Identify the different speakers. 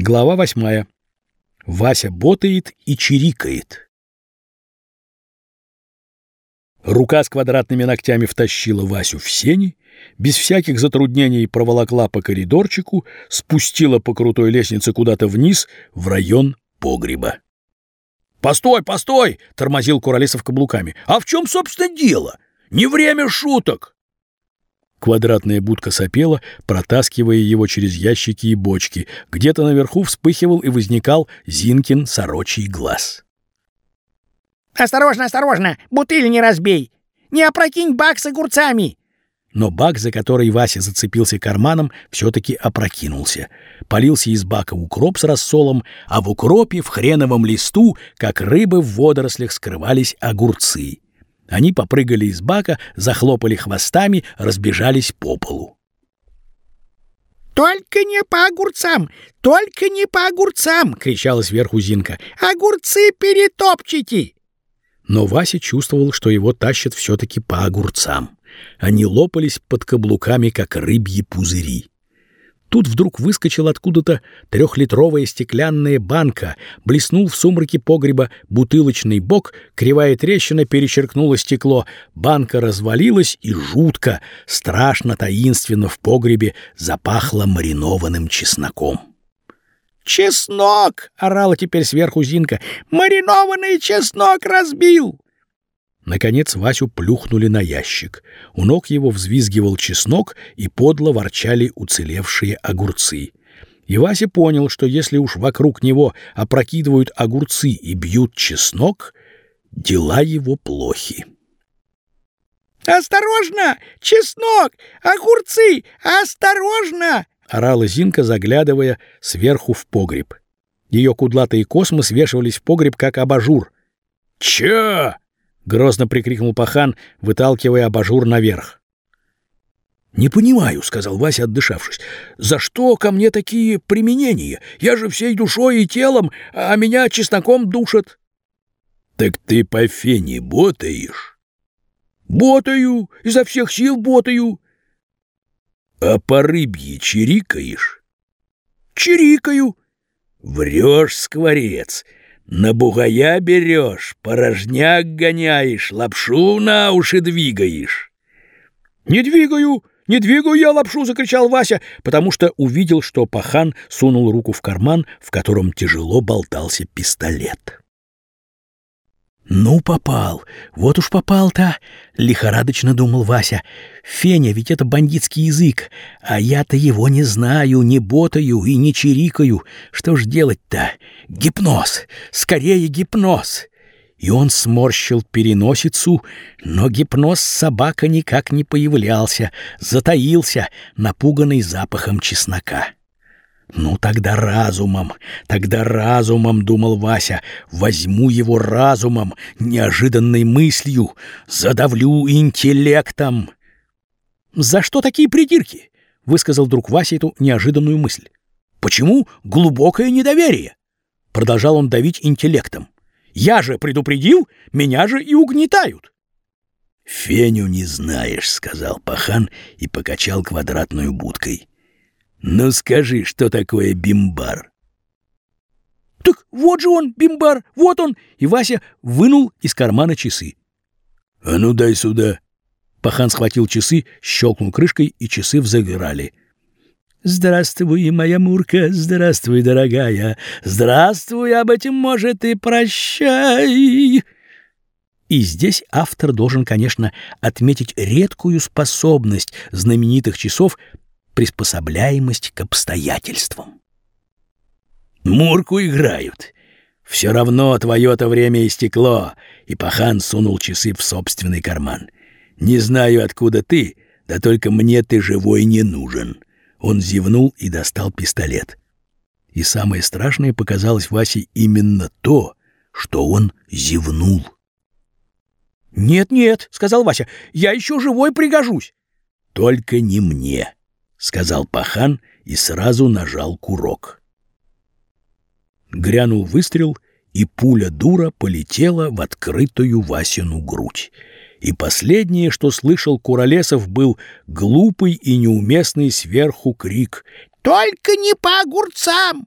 Speaker 1: Глава восьмая. Вася ботает и чирикает. Рука с квадратными ногтями втащила Васю в сени, без всяких затруднений проволокла по коридорчику, спустила по крутой лестнице куда-то вниз, в район погреба. «Постой, постой!» — тормозил Куролесов каблуками. «А в чем, собственно, дело? Не время шуток!» Квадратная будка сопела, протаскивая его через ящики и бочки. Где-то наверху вспыхивал и возникал Зинкин сорочий глаз.
Speaker 2: «Осторожно, осторожно! Бутыль не разбей! Не опрокинь бак с огурцами!»
Speaker 1: Но бак, за который Вася зацепился карманом, все-таки опрокинулся. Полился из бака укроп с рассолом, а в укропе, в хреновом листу, как рыбы в водорослях, скрывались огурцы. Они попрыгали из бака, захлопали хвостами, разбежались по полу.
Speaker 2: «Только не по огурцам! Только не по огурцам!» — кричала сверху Зинка. «Огурцы перетопчите!»
Speaker 1: Но Вася чувствовал, что его тащат все-таки по огурцам. Они лопались под каблуками, как рыбьи пузыри. Тут вдруг выскочила откуда-то трехлитровая стеклянная банка, блеснул в сумраке погреба бутылочный бок, кривая трещина перечеркнула стекло, банка развалилась и жутко, страшно таинственно в погребе запахло маринованным чесноком.
Speaker 2: «Чеснок!» — орала теперь сверху Зинка. «Маринованный чеснок разбил!»
Speaker 1: Наконец Васю плюхнули на ящик. У ног его взвизгивал чеснок, и подло ворчали уцелевшие огурцы. И Вася понял, что если уж вокруг него опрокидывают огурцы и бьют чеснок, дела его плохи.
Speaker 2: «Осторожно! Чеснок! Огурцы! Осторожно!» — орала Зинка, заглядывая сверху в погреб. Ее кудлатые космы свешивались в погреб, как абажур.
Speaker 1: «Чё?» Грозно прикрикнул пахан, выталкивая абажур наверх. «Не понимаю», — сказал Вася, отдышавшись. «За что ко мне такие применения? Я же всей душой и телом, а меня чесноком душат». «Так ты по фене ботаешь?» «Ботаю, изо всех сил ботаю». «А по рыбье чирикаешь?» «Чирикаю». «Врешь, скворец, на бугая берешь, порожняк гоняешь, лапшу на уши двигаешь. «Не двигаю, не двигаю я лапшу!» — закричал Вася, потому что увидел, что пахан сунул руку в карман, в котором тяжело болтался пистолет. «Ну, попал! Вот уж попал-то!» — лихорадочно думал Вася. «Феня, ведь это бандитский язык, а я-то его не знаю, не ботаю и не чирикаю. Что ж делать-то? Гипноз! Скорее гипноз!» И он сморщил переносицу, но гипноз собака никак не появлялся, затаился, напуганный запахом чеснока. «Ну тогда разумом, тогда разумом», — думал Вася, — «возьму его разумом, неожиданной мыслью, задавлю интеллектом». «За что такие придирки?» — высказал друг Вася эту неожиданную мысль. «Почему глубокое недоверие?» Продолжал он давить интеллектом. «Я же предупредил, меня же и угнетают».
Speaker 3: «Феню не знаешь», — сказал пахан и покачал квадратную будкой. «Ну скажи, что такое бимбар?»
Speaker 1: «Так вот же он, бимбар, вот он!» И Вася вынул из кармана часы.
Speaker 3: «А ну дай сюда!»
Speaker 1: Пахан схватил часы, щелкнул крышкой, и часы взыграли. «Здравствуй, моя Мурка, здравствуй, дорогая, здравствуй, об этом, может, и прощай!» И здесь автор должен, конечно, отметить редкую способность знаменитых часов приспособляемость к обстоятельствам.
Speaker 3: «Мурку играют. Все равно твое-то время истекло», и Пахан сунул часы в собственный карман. «Не знаю, откуда ты, да только мне ты живой не нужен». Он зевнул и достал пистолет. И самое страшное показалось Васе именно то, что он зевнул.
Speaker 1: «Нет-нет», — сказал Вася, — «я еще живой пригожусь».
Speaker 3: «Только не мне», — сказал пахан и сразу нажал курок. Грянул выстрел, и пуля дура полетела в открытую Васину грудь. И последнее, что слышал Куролесов, был глупый и неуместный сверху крик
Speaker 2: «Только не по огурцам!»